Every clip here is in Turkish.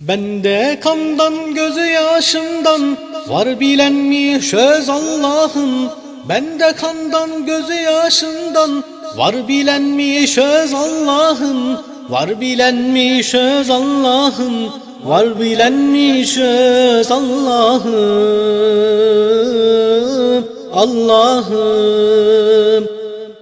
Bende kandan gözü yaşımdan var bilen mi söz Allah'ın? Bende kandan gözü yaşımdan var bilen mi söz Allah'ın? Var bilen mi söz Allah'ın? Var bilen mi söz Allah'ım Allah'ım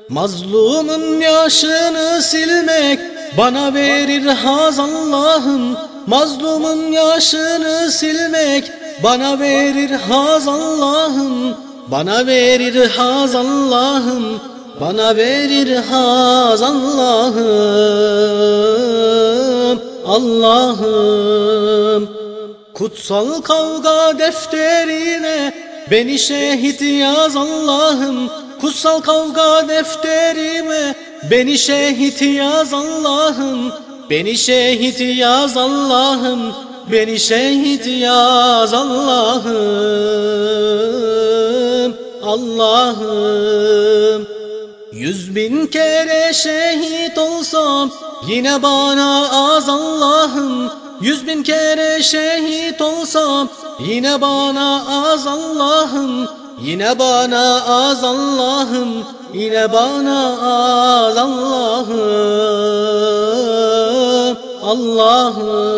Mazlumun yaşını silmek bana verir haz Allah'ım Mazlumun yaşını silmek. Bana verir haz Allah'ım Bana verir haz Allah'ım Bana verir haz Allah'ım Allah'ım. Kutsal kavga defterine beni şehit yaz Allah'ım. Kutsal kavga defterime beni şehit yaz Allah'ım Beni şehit yaz Allah'ım Beni şehit yaz Allah'ım Allah'ım. Yüz bin kere şehit olsam Yine bana az Allah'ım. Yüz bin kere şehit olsam Yine bana az Allah'ım. Yine bana az Allah'ım Yine bana az Allah'ım Allah'ım